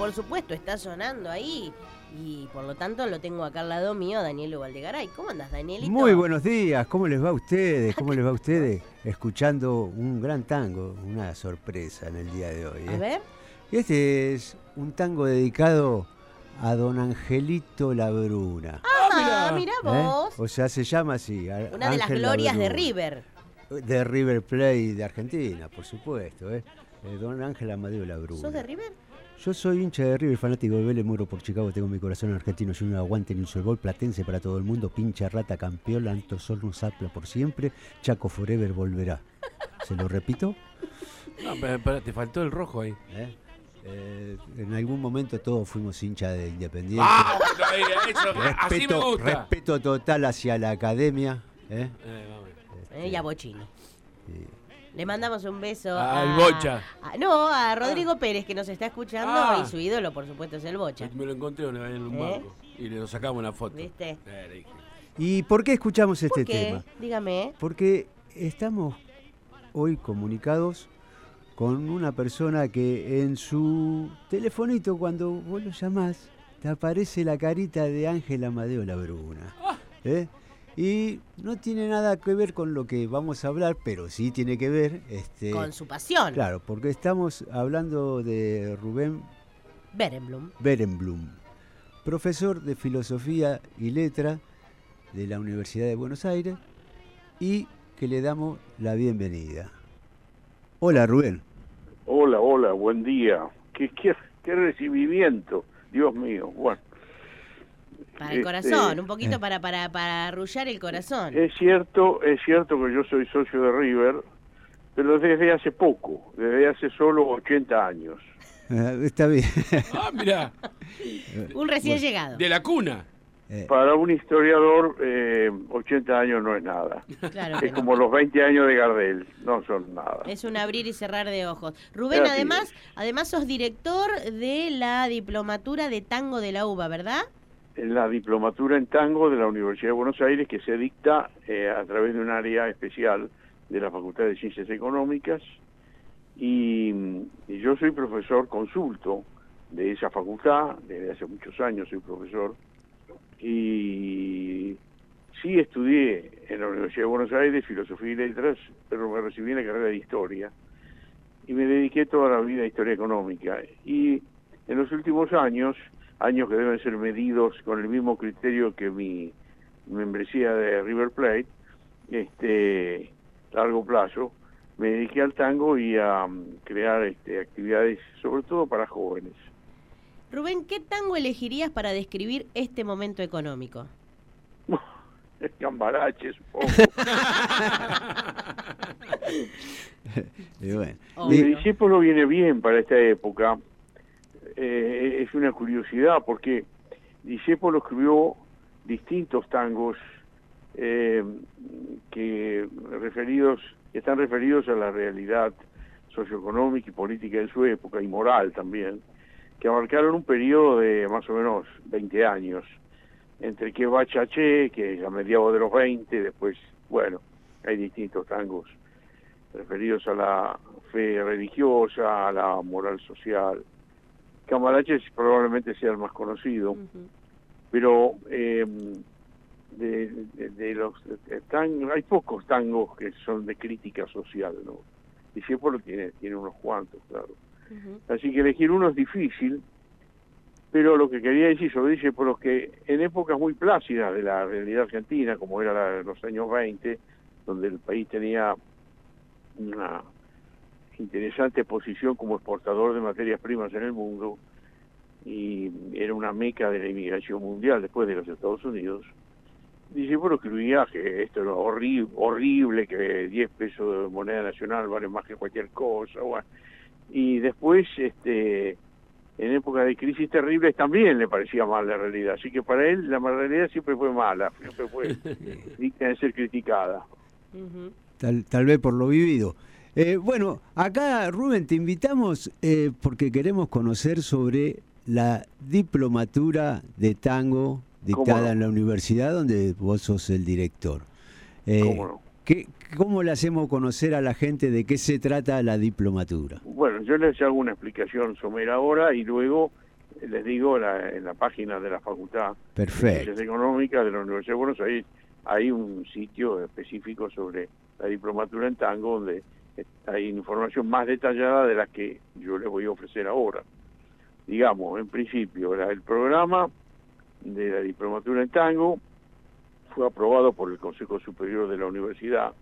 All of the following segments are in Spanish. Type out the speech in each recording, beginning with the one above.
Por supuesto, está sonando ahí. Y por lo tanto lo tengo acá al lado mío, Danielo Valdegaray. ¿Cómo andas, Danielito? Muy buenos días, ¿cómo les va a ustedes? ¿Cómo les va a ustedes? Escuchando un gran tango, una sorpresa en el día de hoy. A ¿eh? ver. Este es un tango dedicado a don Angelito Labruna. Ah, mira ¿eh? vos. O sea, se llama así. a- Una de las glorias de. River. De River Plate de Argentina, por supuesto. ¿eh? Eh, don Ángel Amadeo Labruna. ¿Sos de River? Yo soy hincha de River, fanático de Vélez, muero por Chicago, tengo mi corazón argentino, soy un aguante ni un sol gol, platense para todo el mundo, pincha rata campeón, Anto Sol nos apla por siempre, Chaco Forever volverá. ¿Se lo repito? No, pero, pero te faltó el rojo ahí. ¿Eh? Eh, en algún momento todos fuimos hinchas de Independiente. ¡Ah! no así me respeto, gusta. respeto total hacia la academia. ¿eh? Eh, vamos. Eh, y a Bochini. Y- Le mandamos un beso Al a- Bocha. a- no, a Rodrigo Pérez, que nos está escuchando. Ah. Y su ídolo, por supuesto, es el Bocha. Me lo encontré una vez en un ¿Eh? banco y le sacamos una foto. ¿Viste? Eh, le dije. ¿Y por qué escuchamos este ¿Por qué? tema? Dígame. ¿eh? Porque estamos hoy comunicados con una persona que en su telefonito, cuando vos lo llamás, te aparece la carita de Ángel Amadeo Labruna. ¿eh? Y no tiene nada que ver con lo que vamos a hablar, pero sí tiene que ver. Este, Con su pasión. Claro, porque estamos hablando de Rubén Berenblum. Berenblum, profesor de Filosofía y Letra de la Universidad de Buenos Aires y que le damos la bienvenida. Hola Rubén. Hola, hola, buen día. ¿Qué, qué, qué recibimiento, Dios mío. Bueno, Para el Este, corazón, un poquito eh. para, para, para arrullar el corazón. es cierto, es cierto que yo soy socio de River, pero desde hace poco, desde hace solo 80 años. Está bien. Ah, mira, Un recién llegado. de la cuna. Eh, Para un historiador, eh, 80 años no es nada. Claro que Es no. como los 20 años de Gardel, no son nada. Es un abrir y cerrar de ojos. Rubén, Así además, es. además sos director de la diplomatura de tango de la UBA, ¿verdad? En la diplomatura en tango de la Universidad de Buenos Aires que se dicta eh, a través de un área especial de la Facultad de Ciencias Económicas. Y, y yo soy profesor consulto de esa facultad, desde hace muchos años soy profesor. Y sí estudié en la Universidad de Buenos Aires Filosofía y Letras, pero me recibí en la carrera de Historia y me dediqué toda la vida a Historia Económica. Y en los últimos años años que deben ser medidos con el mismo criterio que mi membresía de River Plate, este largo plazo, me dediqué al tango y a mm, crear este, actividades sobre todo para jóvenes. Rubén, ¿qué tango elegirías para describir este momento económico? Cambarache, supongo. y bueno. Mi discípulo viene bien para esta época. Eh, es una curiosidad porque Discépolo escribió distintos tangos eh, que referidos están referidos a la realidad socioeconómica y política de su época y moral también, que abarcaron un periodo de más o menos 20 años, entre que va Chaché, que es a mediados de los 20, después, bueno, hay distintos tangos referidos a la fe religiosa, a la moral social. Camarache probablemente sea el más conocido, pero eh, de, de- de los de tangos, hay pocos tangos que son de crítica social, ¿no? Discépolo tiene, tiene unos cuantos, claro. Así que elegir uno es difícil, pero lo que quería decir sobre Discépolo es que en épocas muy plácidas de la realidad argentina, como era la de los años 20, donde el país tenía una interesante posición como exportador de materias primas en el mundo y era una meca de la inmigración mundial después de los Estados Unidos. Dice, bueno, que esto era horrible, horrible, que 10 pesos de moneda nacional valen más que cualquier cosa. bueno. Y después, este en época de crisis terribles también le parecía mal la realidad. Así que para él la realidad siempre fue mala, siempre fue digna de ser criticada. Tal, tal vez por lo vivido. Eh, bueno, acá Rubén te invitamos eh, porque queremos conocer sobre la diplomatura de tango dictada en la universidad donde vos sos el director. Eh, ¿Cómo no? ¿qué- ¿Cómo le hacemos conocer a la gente de qué se trata la diplomatura? Bueno, yo les hago una explicación somera ahora y luego les digo la- en la página de la Facultad de Perfecto. Ciencias Económicas de la Universidad de Buenos Aires hay un sitio específico sobre la diplomatura en tango donde hay información más detallada de la que yo les voy a ofrecer ahora. Digamos, en principio, el programa de la diplomatura en tango fue aprobado por el Consejo Superior de la Universidad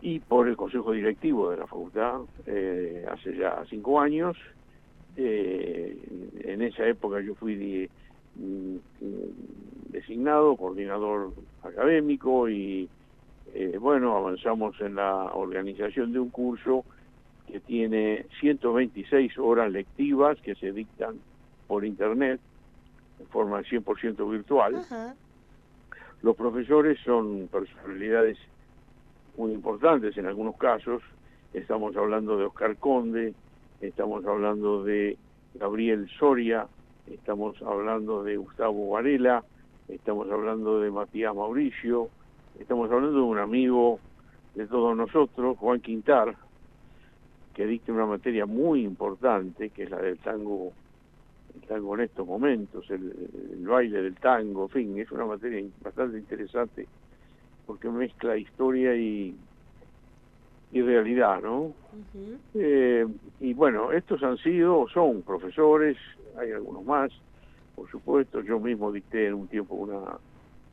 y por el Consejo Directivo de la Facultad eh, hace ya cinco años. Eh, en esa época yo fui mm, mm, designado coordinador académico y eh, bueno, avanzamos en la organización de un curso que tiene 126 horas lectivas que se dictan por internet en forma 100% virtual. Los profesores son personalidades muy importantes en algunos casos. Estamos hablando de Oscar Conde, estamos hablando de Gabriel Soria, estamos hablando de Gustavo Varela, estamos hablando de Matías Mauricio, estamos hablando de un amigo de todos nosotros, Juan Quintar, que dicta una materia muy importante, que es la del tango, el tango en estos momentos, el, el baile del tango, en fin, es una materia bastante interesante porque mezcla historia y, y realidad, ¿no? Eh, y bueno, estos han sido, son profesores, hay algunos más, por supuesto, yo mismo dicté en un tiempo una,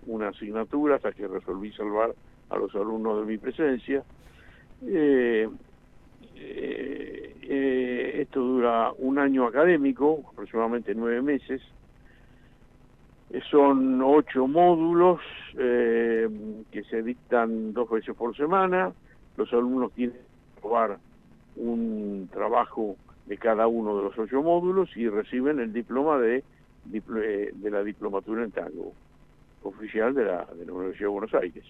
una asignatura hasta que resolví salvar a los alumnos de mi presencia. Eh, eh, esto dura un año académico, aproximadamente nueve meses. Eh, Son ocho módulos que se dictan dos veces por semana. Los alumnos tienen que probar un trabajo de cada uno de los ocho módulos y reciben el diploma de, de la diplomatura en tango oficial de la, de la Universidad de Buenos Aires.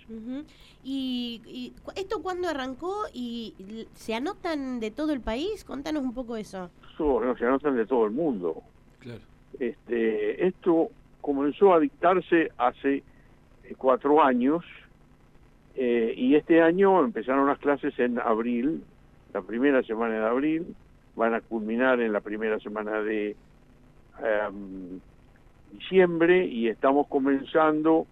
¿Y, esto cuándo arrancó y se anotan de todo el país? Contanos un poco eso. Eso, no, se anotan de todo el mundo. Claro. Este, esto comenzó a dictarse hace eh, cuatro años eh, y este año empezaron las clases en abril, la primera semana de abril, van a culminar en la primera semana de em, diciembre y estamos comenzando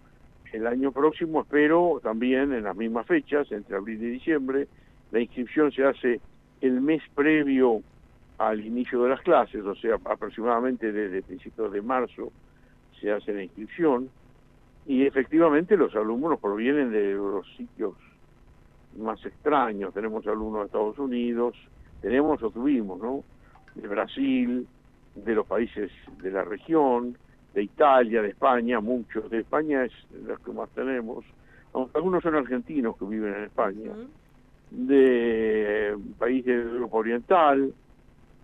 el año próximo, espero también en las mismas fechas, entre abril y diciembre. La inscripción se hace el mes previo al inicio de las clases, o sea, aproximadamente desde principios de marzo se hace la inscripción y efectivamente los alumnos provienen de los sitios más extraños. Tenemos alumnos de Estados Unidos, tenemos o tuvimos, ¿no? De Brasil, de los países de la región, de Italia, de España, muchos. De España es los que más tenemos, aunque algunos son argentinos que viven en España Ujú. de países de Europa Oriental,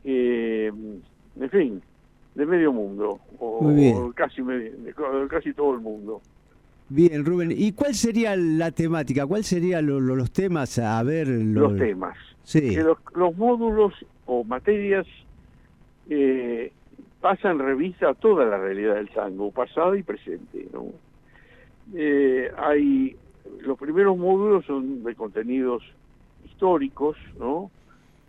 eh, en fin, de medio mundo, o, casi, medio- casi todo el mundo. Bien, Rubén. ¿Y cuál sería la temática? ¿Cuál serían lo- lo- los temas? A ver, lo- Los temas. Sí. Que los, los módulos o materias eh, pasan revista a toda la realidad del tango, pasado y presente. ¿no? Eh, hay los primeros módulos son de contenidos históricos, ¿no?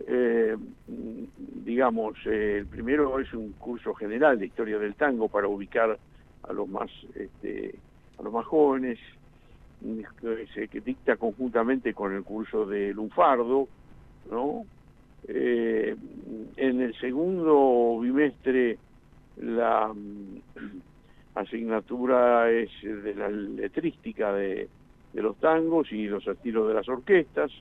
Eh, digamos, eh, el primero es un curso general de historia del tango para ubicar a los más este, a los más jóvenes, que dicta conjuntamente con el curso de Lunfardo, ¿no? Eh, en el segundo bimestre la mm, asignatura es de la letrística de, los tangos y los estilos de las orquestas,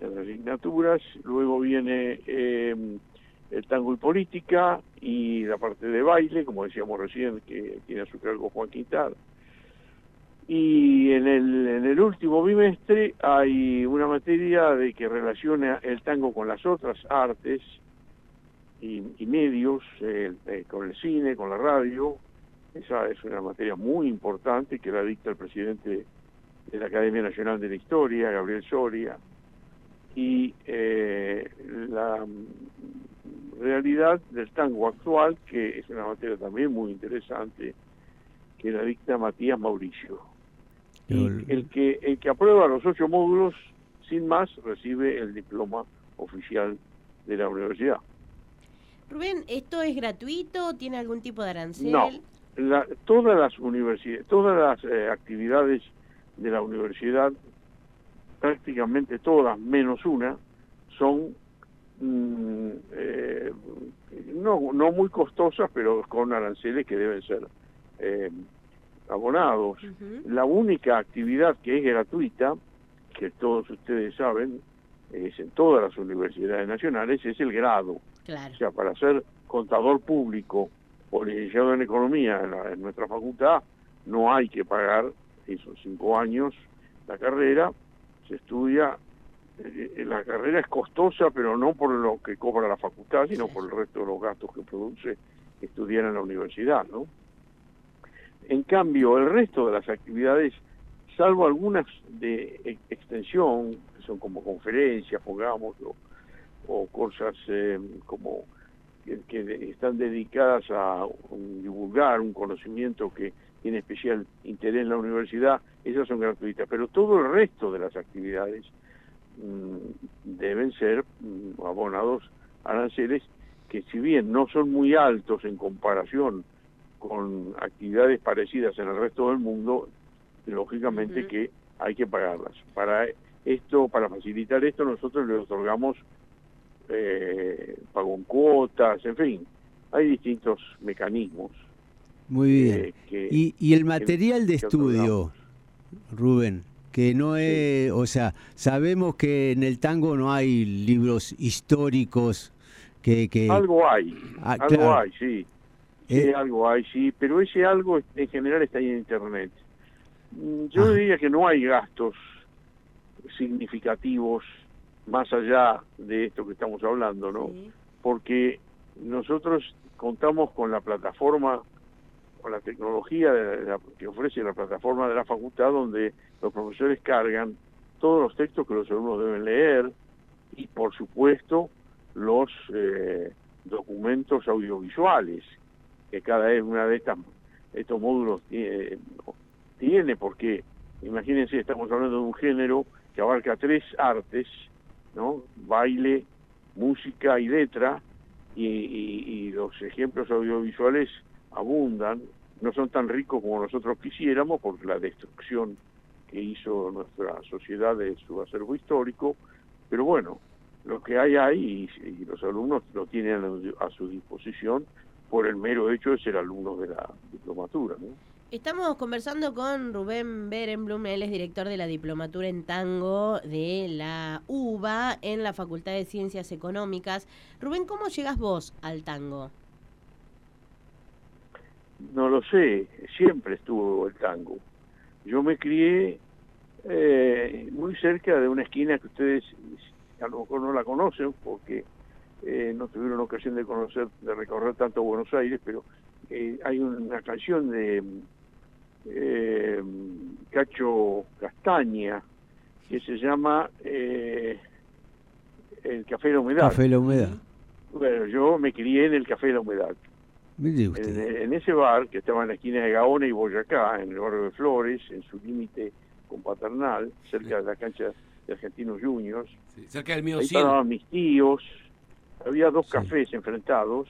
las asignaturas. Luego viene eh, el tango y política y la parte de baile, como decíamos recién, que tiene a su cargo Juan Quintar. Y en el, último bimestre hay una materia de que relaciona el tango con las otras artes y, medios, eh, con el cine, con la radio. Esa es una materia muy importante que la dicta el presidente de la Academia Nacional de la Historia, Gabriel Soria. Y eh, la realidad del tango actual, que es una materia también muy interesante, que la dicta Matías Mauricio. Y El- el que, el que aprueba los ocho módulos, sin más, recibe el diploma oficial de la universidad. Rubén, ¿esto es gratuito? ¿Tiene algún tipo de arancel? No, la- todas las universidades, todas las eh, actividades de la universidad, prácticamente todas, menos una, son mm, eh, no, no muy costosas, pero con aranceles que deben ser eh, abonados. La única actividad que es gratuita, que todos ustedes saben, es en todas las universidades nacionales, es el grado. Claro. O sea, para ser contador público o licenciado en economía en, la- en nuestra facultad, no hay que pagar esos cinco años la carrera, se estudia, eh, la carrera es costosa, pero no por lo que cobra la facultad, sino por el resto de los gastos que produce estudiar en la universidad, ¿no? En cambio, el resto de las actividades, salvo algunas de e- extensión, que son como conferencias, pongamos, o, cosas eh, como que, están dedicadas a divulgar un conocimiento que tiene especial interés en la universidad, esas son gratuitas, pero todo el resto de las actividades mm, deben ser mm, abonados aranceles que si bien no son muy altos en comparación con actividades parecidas en el resto del mundo, lógicamente que hay que pagarlas. Para esto, para facilitar esto, nosotros le otorgamos eh, pago en cuotas, en fin, hay distintos mecanismos. Muy bien. eh, que, Y, y el material de que estudio, Rubén, que no es, o sea, sabemos que en el tango no hay libros históricos que... que algo hay, Ah, algo claro. hay, sí. Eh. algo hay, sí, pero ese algo en general está ahí en Internet. Mm, Yo diría que no hay gastos significativos más allá de esto que estamos hablando, ¿no? Sí. porque nosotros contamos con la plataforma, con la tecnología de la- que ofrece la plataforma de la facultad, donde los profesores cargan todos los textos que los alumnos deben leer y, por supuesto, los eh, documentos audiovisuales que cada una de estas estos módulos tiene, porque imagínense, estamos hablando de un género que abarca tres artes, ¿no? Baile, música y letra, y, los ejemplos audiovisuales abundan, no son tan ricos como nosotros quisiéramos por la destrucción que hizo nuestra sociedad de su acervo histórico, pero bueno, lo que hay ahí y, los alumnos lo tienen a su disposición por el mero hecho de ser alumnos de la diplomatura. ¿no? Estamos conversando con Rubén Berenblum, él es director de la diplomatura en tango de la UBA en la Facultad de Ciencias Económicas. Rubén, ¿cómo llegas vos al tango? No lo sé, siempre estuvo el tango. Yo me crié eh, muy cerca de una esquina que ustedes a lo mejor no la conocen porque eh, no tuvieron ocasión de conocer, de recorrer tanto Buenos Aires, pero eh, hay una canción de eh, Cacho Castaña que se llama eh, El Café de la Humedad. Café de la Humedad. Bueno, yo me crié en el Café de la Humedad. Mire En, usted. en ese bar, que estaba en la esquina de Gaona y Boyacá, en el barrio de Flores, en su límite con Paternal, cerca de la cancha de Argentinos Juniors, Sí, cerca del mío ahí 100. paraban mis tíos, había dos Sí. cafés enfrentados,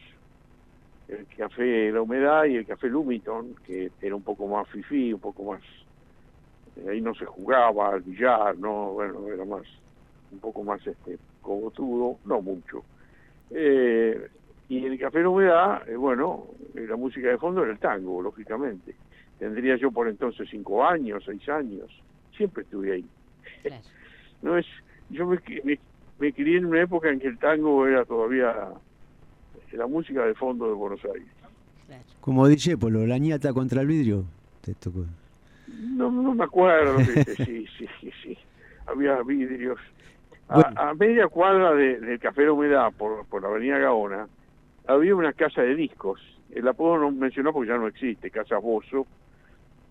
el Café de la Humedad y el Café Lumiton, que era un poco más fifí, un poco más... eh, Ahí no se jugaba al billar, no, bueno, era más, un poco más este cogotudo, no mucho. Eh, y el Café de la Humedad, eh, bueno, la música de fondo era el tango, lógicamente. Tendría yo por entonces cinco años, seis años, siempre estuve ahí. Claro. No es, yo me, me, me crié en una época en que el tango era todavía la música de fondo de Buenos Aires. Como dice Polo, la ñata contra el vidrio. Te tocó. No, no me acuerdo, sí, sí, sí, sí. Había vidrios. A, Bueno. a media cuadra de- del Café de Humedad, por, por la avenida Gaona, había una casa de discos, el apodo no mencionó porque ya no existe, Casa Bozo,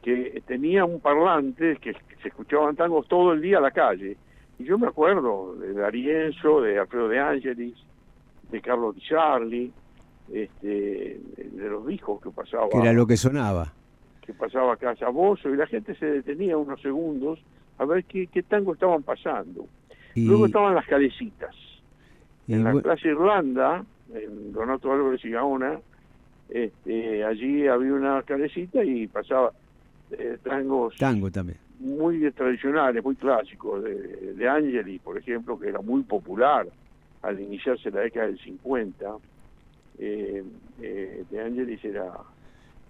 que tenía un parlante que se escuchaban tangos todo el día a la calle. Y yo me acuerdo de D'Arienzo, de Alfredo de Angelis, de Carlos Di Charli, este, de los discos que pasaba. Que era lo que sonaba. Que pasaba Casa Bozo y la gente se detenía unos segundos a ver qué, qué tango estaban pasando. Y, Luego estaban las calecitas. y En la Plaza Irlanda, en Donato Álvarez y Gaona, este, allí había una calecita y pasaba eh, tangos tango también. Muy tradicionales, muy clásicos, de, de Angeli, por ejemplo, que era muy popular al iniciarse la década del 50. Eh, eh, de Angelis era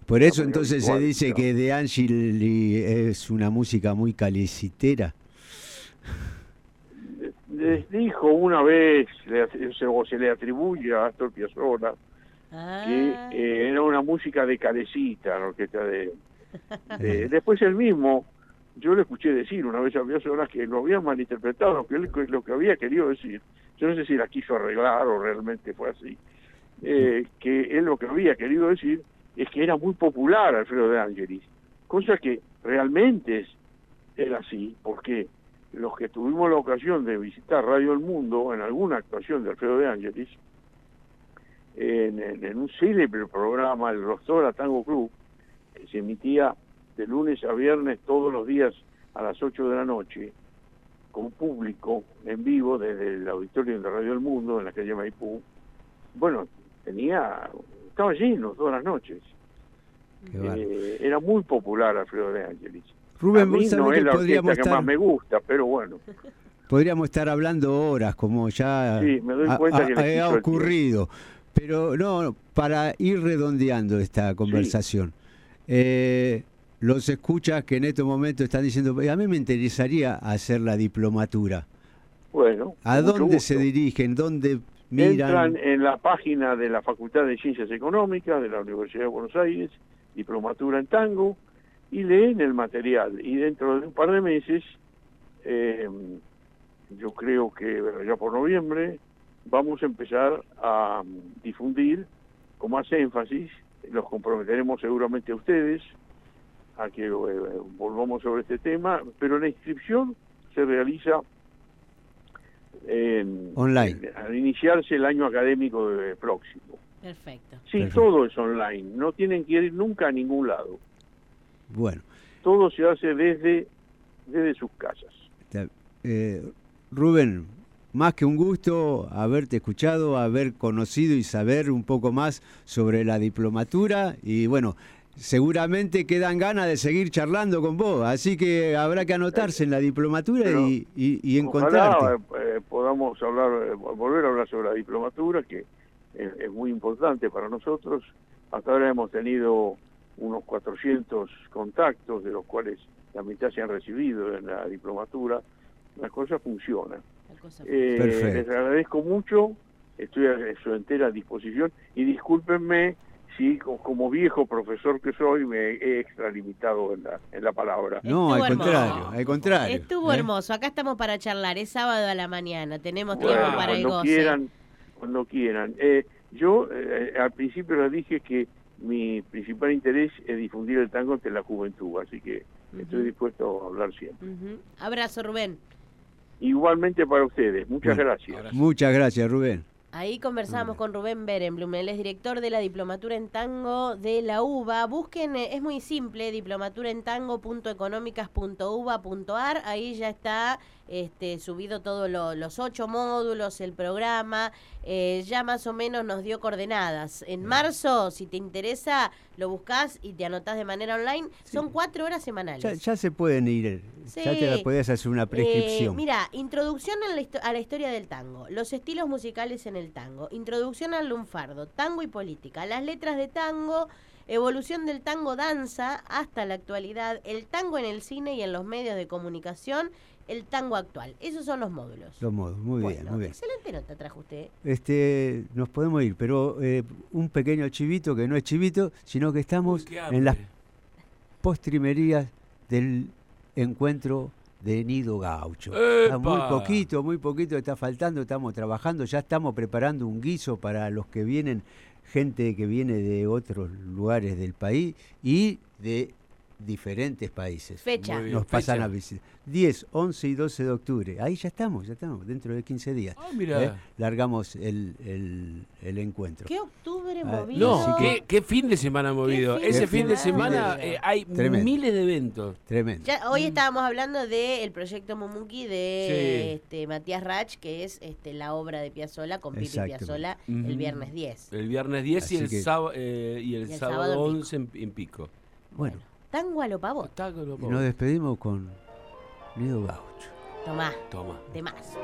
Por eso entonces se dice que De Angeli es una música muy calicitera. les dijo una vez, se, o se le atribuye a Astor Piazzolla, Ah, que eh, era una música de calecita, la orquesta de, de- Después él mismo, yo le escuché decir una vez a Piazzolla que lo había malinterpretado, lo que, él- lo que había querido decir. Yo no sé si la quiso arreglar o realmente fue así. eh, que él lo que había querido decir es que era muy popular Alfredo de Angelis, cosa que realmente es, era así, porque los que tuvimos la ocasión de visitar Radio El Mundo en alguna actuación de Alfredo de Angelis, en, en- en un célebre programa, el Rostora Tango Club, se emitía de lunes a viernes todos los días a las 8 de la noche, con público en vivo desde el auditorio de Radio El Mundo en la calle Maipú. Bueno, tenía, estaba lleno todas las noches. Eh, era muy popular Alfredo de Angelis. a Rubén, mí vos no es la que más me gusta, pero bueno. podríamos estar hablando horas, como ya Sí, me doy ha- cuenta que ocurrido. Pero no, para ir redondeando esta conversación, eh, los escuchas que en estos momentos están diciendo, a mí me interesaría hacer la diplomatura. Bueno, ¿A dónde se dirigen? ¿Dónde miran? Entran en la página de la Facultad de Ciencias Económicas de la Universidad de Buenos Aires, diplomatura en tango, y leen el material. Y dentro de un par de meses, eh, yo creo que ya por noviembre, vamos a empezar a mm, difundir con más énfasis, los comprometeremos seguramente a ustedes, a que eh, volvamos sobre este tema, pero la inscripción se realiza en- Online. en- al iniciarse el año académico de- próximo. Perfecto. Sí, Perfecto. todo es online, no tienen que ir nunca a ningún lado. Bueno, Todo se hace desde, desde sus casas. eh, Rubén, más que un gusto haberte escuchado, haber conocido y saber un poco más sobre la diplomatura y bueno, seguramente quedan ganas de seguir charlando con vos, así que habrá que anotarse en la diplomatura Pero y, y- y Ojalá encontrarte. eh, podamos hablar, eh, volver a hablar sobre la diplomatura, que es, es muy importante para nosotros. Hasta ahora hemos tenido unos 400 contactos, de los cuales la mitad se han recibido en la diplomatura. La cosa funciona. La cosa Eh, Perfecto. les agradezco mucho, estoy a su entera disposición y discúlpenme co- como viejo profesor que soy me he extralimitado en la, en la palabra. No, al hermoso. contrario, al contrario. Estuvo ¿eh? hermoso. Acá estamos para charlar. Es sábado a la mañana. Tenemos Bueno, tiempo para el cuando goce. quieran, cuando quieran. Eh, yo eh, al principio les dije que mi principal interés es difundir el tango entre la juventud, así que estoy dispuesto a hablar siempre. Abrazo, Rubén. Igualmente para ustedes, muchas Bueno, gracias. Abrazo. Muchas gracias, Rubén. Ahí conversamos con Rubén Berenblum, él es director de la Diplomatura en Tango de la UBA. Busquen, eh, es muy simple, diplomaturentango.económicas.uba.ar. Ahí ya está este, subido todos los ocho módulos, el programa. eh, ya más o menos nos dio coordenadas. En marzo, si te interesa, lo buscas y te anotás de manera online. Son cuatro horas semanales. Ya, ya se pueden ir, ya te la podías hacer una Eh, prescripción. mira, introducción a la, a la historia del tango, los estilos musicales en el tango, introducción al lunfardo, tango y política, las letras de tango, evolución del tango danza hasta la actualidad, el tango en el cine y en los medios de comunicación, el tango actual. Esos son los módulos. Los modos, muy bien, muy bien. Excelente nota trajo usted. Este, nos podemos ir, pero eh, un pequeño chivito que no es chivito, sino que estamos en las postrimerías del encuentro de Nido Gaucho. Está muy poquito, muy poquito está faltando, estamos trabajando, ya estamos preparando un guiso para los que vienen gente que viene de otros lugares del país y de diferentes países. Fecha. Bien. Nos pasan fecha. a visitar. 10, 11 y 12 de octubre. Ahí ya estamos, ya estamos, dentro de 15 días. Ah, mira. ¿eh? Largamos el, el- el encuentro. ¿Qué octubre Ah, movido? No, Así ¿qué, qué fin de semana movido. fin de Ese fin de semana. semana eh, hay Tremendo. miles de eventos. Tremendo. Ya, hoy estábamos hablando del proyecto Mumuki de Sí. este, Matías Rach, que es este, la obra de Piazzolla con Pipi Exactamente. Piazzolla Ujú. el viernes 10. El viernes 10 y el, que- sábado, eh, y el Y el sábado, sábado en 11 en, en pico. Bueno, Tango a lo pavot. Está con lo y nos despedimos con Nido Gaucho. Tomá, Toma. de más.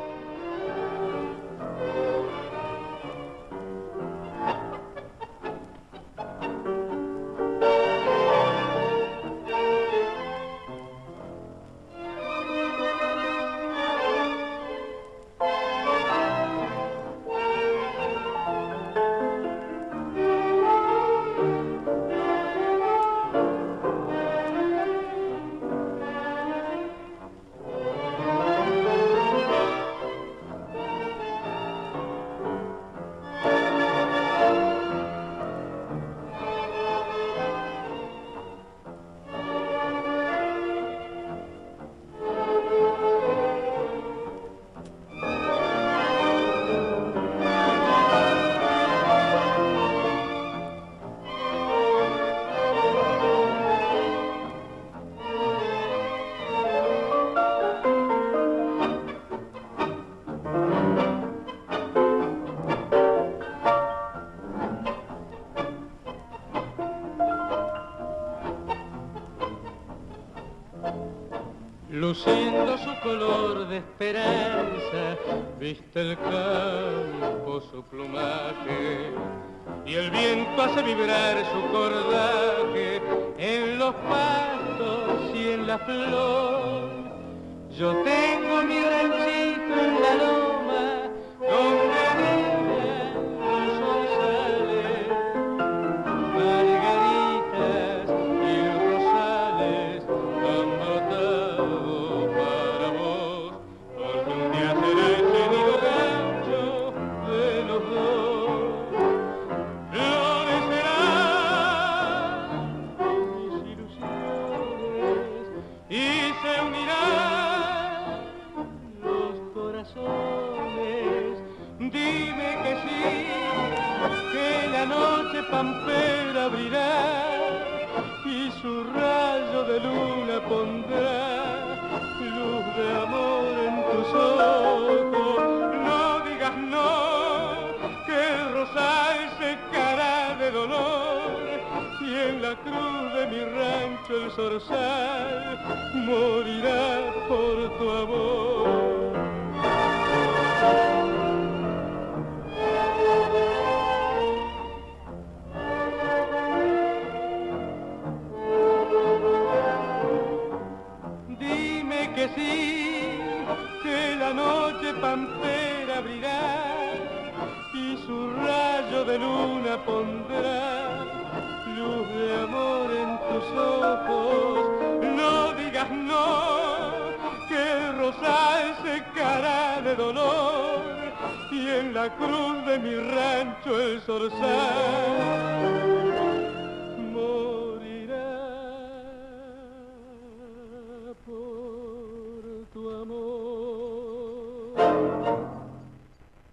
Luciendo su color de esperanza, viste el campo su plumaje y el viento hace vibrar su cordaje en los pastos y en la flor. Yo tengo mi ranchito en la loma